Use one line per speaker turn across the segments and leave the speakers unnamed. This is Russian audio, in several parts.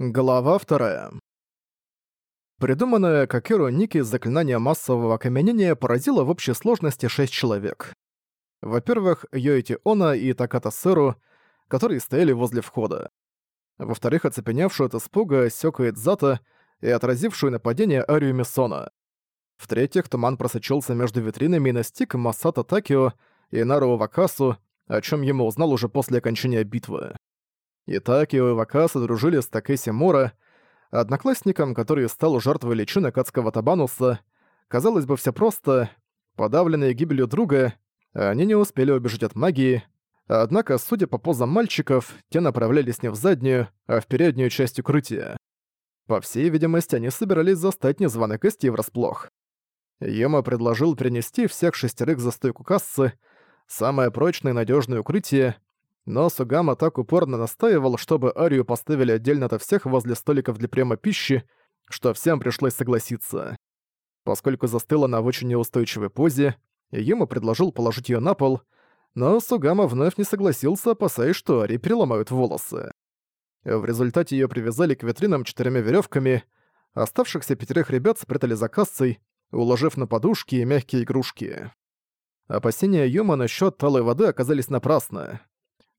Глава вторая. Придуманное Кокеру Ники заклинание массового окаменения поразило в общей сложности шесть человек. Во-первых, Йоити Она и Таката Сэру, которые стояли возле входа. Во-вторых, оцепеневшую от испуга Сёка Идзата и отразившую нападение Арию Мисона. В-третьих, туман просочился между витринами и настиг Масата Такио и Нару Вакасу, о чем ему узнал уже после окончания битвы. Итакио и Вакаса дружили с Такеси Мора, одноклассником, который стал жертвой личинок адского Табануса. Казалось бы, все просто. Подавленные гибелью друга, они не успели убежать от магии, однако, судя по позам мальчиков, те направлялись не в заднюю, а в переднюю часть укрытия. По всей видимости, они собирались застать незваных гостей врасплох. Йома предложил принести всех шестерых за стойку кассы, самое прочное и надежное укрытие, но Сугама так упорно настаивал, чтобы Арию поставили отдельно от всех возле столиков для приема пищи, что всем пришлось согласиться. Поскольку застыла она в очень неустойчивой позе, ему предложил положить ее на пол, но Сугама вновь не согласился, опасаясь, что Ари переломают волосы. В результате ее привязали к витринам четырьмя веревками, оставшихся пятерых ребят спрятали за кассой, уложив на подушки и мягкие игрушки. Опасения Юма насчет талой воды оказались напрасны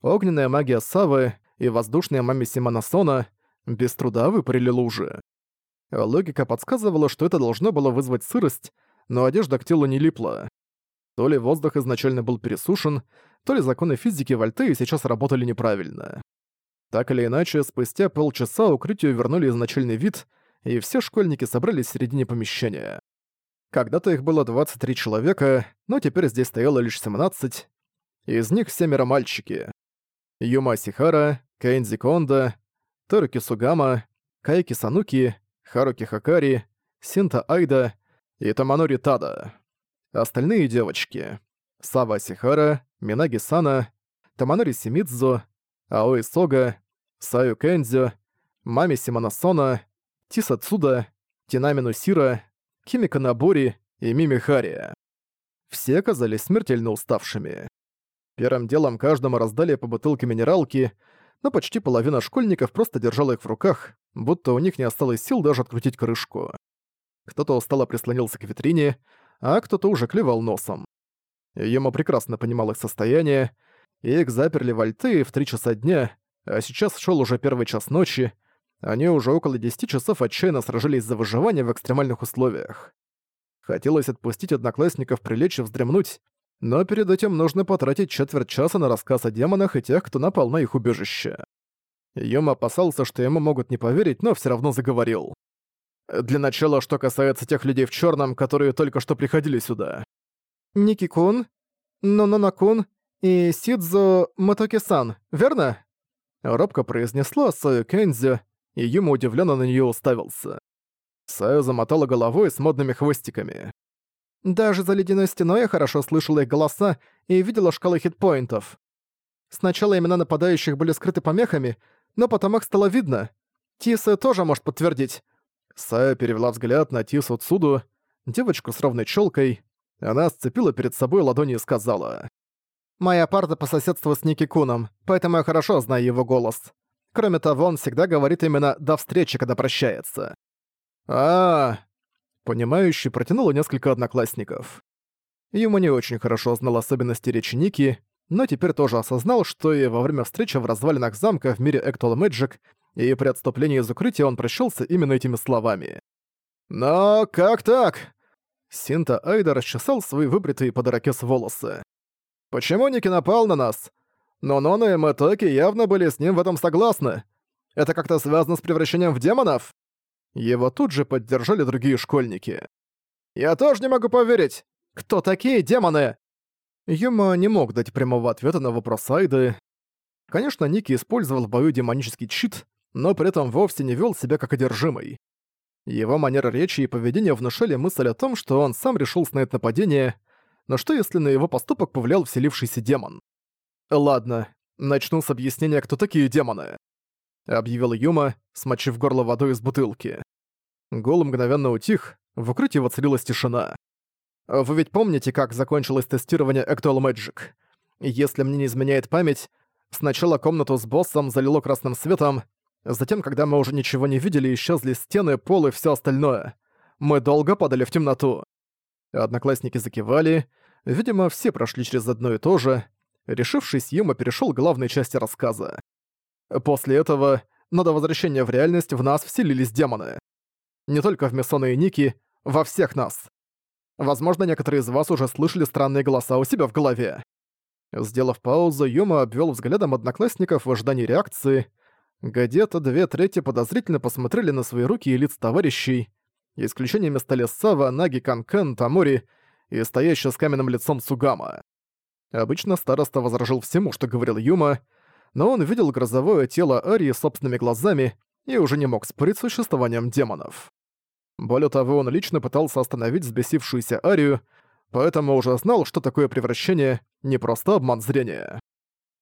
огненная магия Савы и воздушная маме Симонасона без труда выпарили лужи. Логика подсказывала, что это должно было вызвать сырость, но одежда к телу не липла. То ли воздух изначально был пересушен, то ли законы физики Вольтеи сейчас работали неправильно. Так или иначе, спустя полчаса укрытию вернули изначальный вид, и все школьники собрались в середине помещения. Когда-то их было 23 человека, но теперь здесь стояло лишь 17. Из них семеро мальчики. Юма Сихара, Кэнзи Кондо, Торуки Сугама, Кайки Сануки, Харуки Хакари, Синта Айда и Таманори Тада. Остальные девочки. Сава Сихара, Минаги Сана, Таманори Симидзу, Аои Сога, Саю Кэнзю, Мами Симонасона, Тиса Цуда, Тинамину Сира, Кимика Набори и Мими Хария. Все оказались смертельно уставшими. Первым делом каждому раздали по бутылке минералки, но почти половина школьников просто держала их в руках, будто у них не осталось сил даже открутить крышку. Кто-то устало прислонился к витрине, а кто-то уже клевал носом. Ема прекрасно понимал их состояние, и их заперли в Альты в три часа дня, а сейчас шел уже первый час ночи, они уже около десяти часов отчаянно сражались за выживание в экстремальных условиях. Хотелось отпустить одноклассников прилечь и вздремнуть, но перед этим нужно потратить четверть часа на рассказ о демонах и тех, кто напал на их убежище. Юм опасался, что ему могут не поверить, но все равно заговорил. Для начала, что касается тех людей в черном, которые только что приходили сюда. Ники-кун, Нонона-кун и Сидзо Матоки-сан, верно? Робко произнесла Саю Кензи, и Юма удивленно на нее уставился. Саю замотала головой с модными хвостиками. Даже за ледяной стеной я хорошо слышала их голоса и видела шкалы хитпоинтов. Сначала имена нападающих были скрыты помехами, но потом их стало видно. Тиса тоже может подтвердить. Сая перевела взгляд на Тису Цуду, девочку с ровной челкой. Она сцепила перед собой ладони и сказала. «Моя парта по соседству с Ники Куном, поэтому я хорошо знаю его голос. Кроме того, он всегда говорит именно «до встречи», когда прощается». а, -а, Понимающий протянула несколько одноклассников. Ему не очень хорошо знал особенности речи Ники, но теперь тоже осознал, что и во время встречи в развалинах замка в мире Actual Magic и при отступлении из укрытия он прощался именно этими словами. «Но как так?» Синта Айда расчесал свои выбритые под ирокез волосы. «Почему Ники напал на нас? Но Нона и Мэтоки явно были с ним в этом согласны. Это как-то связано с превращением в демонов?» Его тут же поддержали другие школьники. «Я тоже не могу поверить! Кто такие демоны?» Юма не мог дать прямого ответа на вопрос Айды. Конечно, Ники использовал в бою демонический чит, но при этом вовсе не вел себя как одержимый. Его манера речи и поведения внушали мысль о том, что он сам решился на это нападение, но что если на его поступок повлиял вселившийся демон? Ладно, начну с объяснения, кто такие демоны объявил Юма, смочив горло водой из бутылки. Гул мгновенно утих, в укрытии воцарилась тишина. Вы ведь помните, как закончилось тестирование Actual Magic? Если мне не изменяет память, сначала комнату с боссом залило красным светом, Затем, когда мы уже ничего не видели, исчезли стены, пол и всё остальное. Мы долго падали в темноту. Одноклассники закивали. Видимо, все прошли через одно и то же. Решившись, Юма перешёл к главной части рассказа. После этого, но до возвращения в реальность, в нас вселились демоны. Не только в Мессона и Ники, во всех нас. Возможно, некоторые из вас уже слышали странные голоса у себя в голове. Сделав паузу, Юма обвел взглядом одноклассников в ожидании реакции. Где-то две трети подозрительно посмотрели на свои руки и лица товарищей, исключениями стали Сава, Наги, Канкен, Тамори и стоящий с каменным лицом Сугама. Обычно староста возражал всему, что говорил Юма, но он видел грозовое тело Арии собственными глазами и уже не мог спорить с существованием демонов. Более того, он лично пытался остановить взбесившуюся Арию, поэтому уже знал, что такое превращение — не просто обман зрения.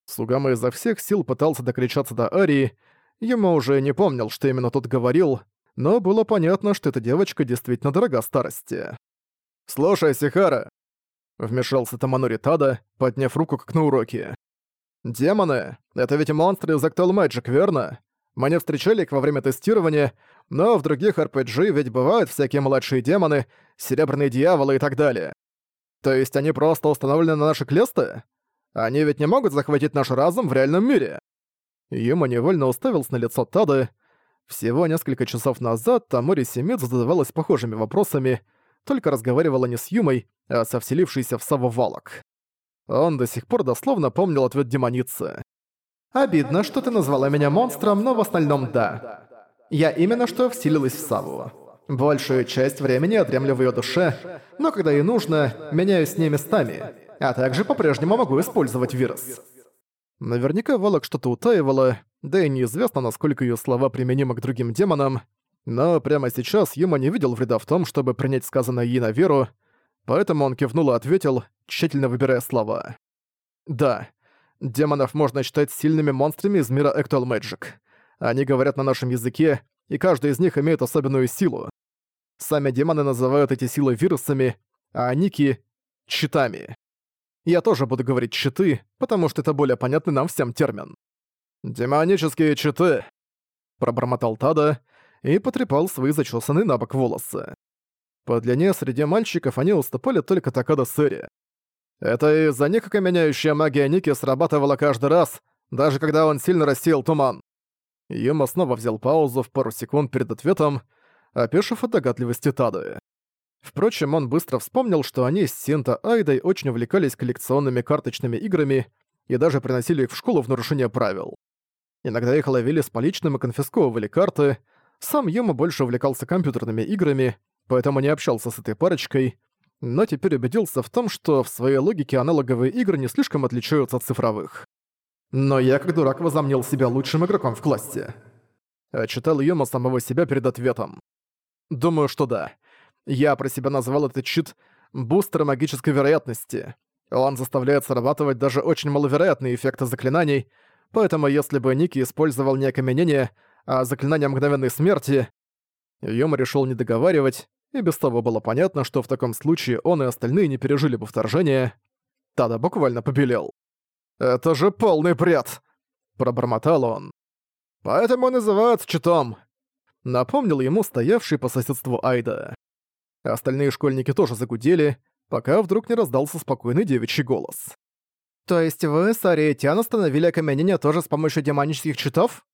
Сугама изо всех сил пытался докричаться до Арии, ему уже не помнил, что именно тот говорил, но было понятно, что эта девочка действительно дорога старости. «Слушай, Сихара!» — вмешался Таманори Тада, подняв руку как на уроке. «Демоны — это ведь монстры из Actual Magic, верно? Мы не встречали их во время тестирования, но в других RPG ведь бывают всякие младшие демоны, серебряные дьяволы и так далее. То есть они просто установлены на наши клесты? Они ведь не могут захватить наш разум в реальном мире?» Юма невольно уставился на лицо Тады. Всего несколько часов назад Тамори Семидзу задавалась похожими вопросами, только разговаривала не с Юмой, а со вселившейся в Саву Валок. Он до сих пор дословно помнил ответ демоницы. «Обидно, что ты назвала меня монстром, но в остальном да. Я именно что вселилась в Саву. Большую часть времени я дремлю в её душе, но когда ей нужно, меняюсь с ней местами, а также по-прежнему могу использовать вирус». Наверняка Валок что-то утаивала, да и неизвестно, насколько её слова применимы к другим демонам, но прямо сейчас Юма не видел вреда в том, чтобы принять сказанное ей на веру, поэтому он кивнул и ответил, тщательно выбирая слова. «Да, демонов можно считать сильными монстрами из мира Actual Magic. Они говорят на нашем языке, и каждый из них имеет особенную силу. Сами демоны называют эти силы вирусами, а ники — щитами. Я тоже буду говорить «щиты», потому что это более понятный нам всем термин. «Демонические щиты», — пробормотал Тада и потрепал свои зачесанные на бок волосы. По длине среди мальчиков они уступали только Такада Сэри. Это из-за них окаменяющая магия Ники срабатывала каждый раз, даже когда он сильно рассеял туман. Юма снова взял паузу в пару секунд перед ответом, опешив от догадливости Тады. Впрочем, он быстро вспомнил, что они с Синта Айдой очень увлекались коллекционными карточными играми и даже приносили их в школу в нарушение правил. Иногда их ловили с поличным и конфисковывали карты. Сам Юма больше увлекался компьютерными играми, поэтому не общался с этой парочкой, но теперь убедился в том, что в своей логике аналоговые игры не слишком отличаются от цифровых. Но я, как дурак, возомнил себя лучшим игроком в классе. Читал Йома самого себя перед ответом. Думаю, что да. Я про себя назвал этот чит «бустер магической вероятности». Он заставляет срабатывать даже очень маловероятные эффекты заклинаний, поэтому если бы Ники использовал не окаменение, а заклинание мгновенной смерти, Йома решил не договаривать, и без того было понятно, что в таком случае он и остальные не пережили бы вторжение. Тада буквально побелел. «Это же полный бред!» – пробормотал он. «Поэтому называют читом», – напомнил ему стоявший по соседству Айда. Остальные школьники тоже загудели, пока вдруг не раздался спокойный девичий голос. «То есть вы с Ариэтян остановили окаменение тоже с помощью демонических читов?»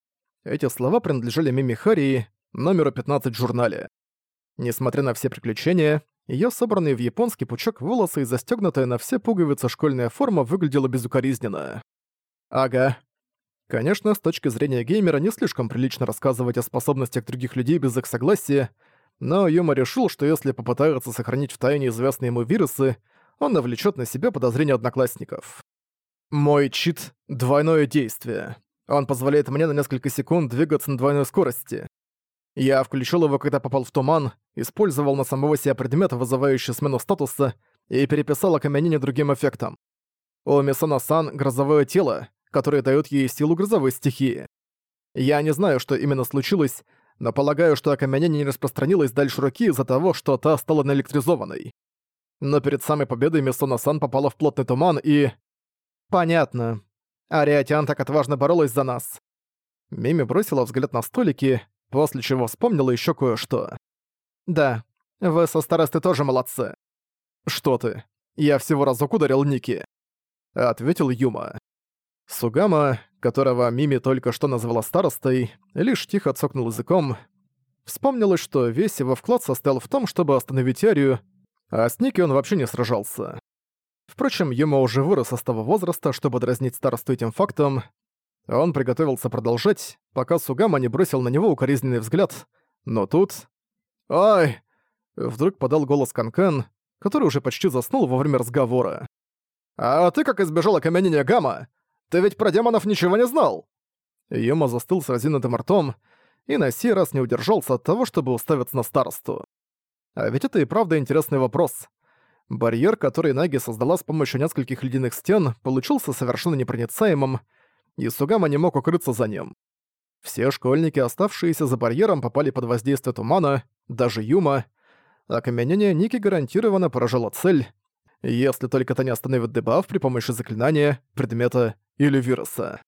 Эти слова принадлежали Мими Харии, номеру 15 в журнале. Несмотря на все приключения, её собранный в японский пучок волосы и застёгнутая на все пуговицы школьная форма выглядела безукоризненно. Ага. Конечно, с точки зрения геймера не слишком прилично рассказывать о способностях других людей без их согласия, но Юма решил, что если попытается сохранить в тайне известные ему вирусы, он навлечет на себя подозрения одноклассников. Мой чит — двойное действие. Он позволяет мне на несколько секунд двигаться на двойной скорости. Я включил его, когда попал в туман, использовал на самого себя предмет, вызывающий смену статуса, и переписал окаменение другим эффектом. У Мисона-сан грозовое тело, которое дает ей силу грозовой стихии. Я не знаю, что именно случилось, но полагаю, что окаменение не распространилось дальше руки из-за того, что та стала наэлектризованной. Но перед самой победой Мисона-сан попала в плотный туман и... Понятно. Ариатиан так отважно боролась за нас. Мими бросила взгляд на столики, после чего вспомнила еще кое-что. «Да, вы со старостой тоже молодцы». «Что ты? Я всего разок ударил Ники», — ответил Юма. Сугама, которого Мими только что назвала старостой, лишь тихо цокнул языком. Вспомнилось, что весь его вклад состоял в том, чтобы остановить Арию, а с Ники он вообще не сражался. Впрочем, Юма уже вырос с того возраста, чтобы дразнить старосту этим фактом. Он приготовился продолжать, пока Сугама не бросил на него укоризненный взгляд. Но тут... «Ай!» Вдруг подал голос Канкан, который уже почти заснул во время разговора. «А ты как избежал окаменения Гамма? Ты ведь про демонов ничего не знал!» Юма застыл с разинутым ртом и на сей раз не удержался от того, чтобы уставиться на старосту. А ведь это и правда интересный вопрос. Барьер, который Наги создала с помощью нескольких ледяных стен, получился совершенно непроницаемым, и Сугама не мог укрыться за ним. Все школьники, оставшиеся за барьером, попали под воздействие тумана, даже Юма. Окаменение Ники гарантированно поражало цель, если только это не остановит дебаф при помощи заклинания, предмета или вируса.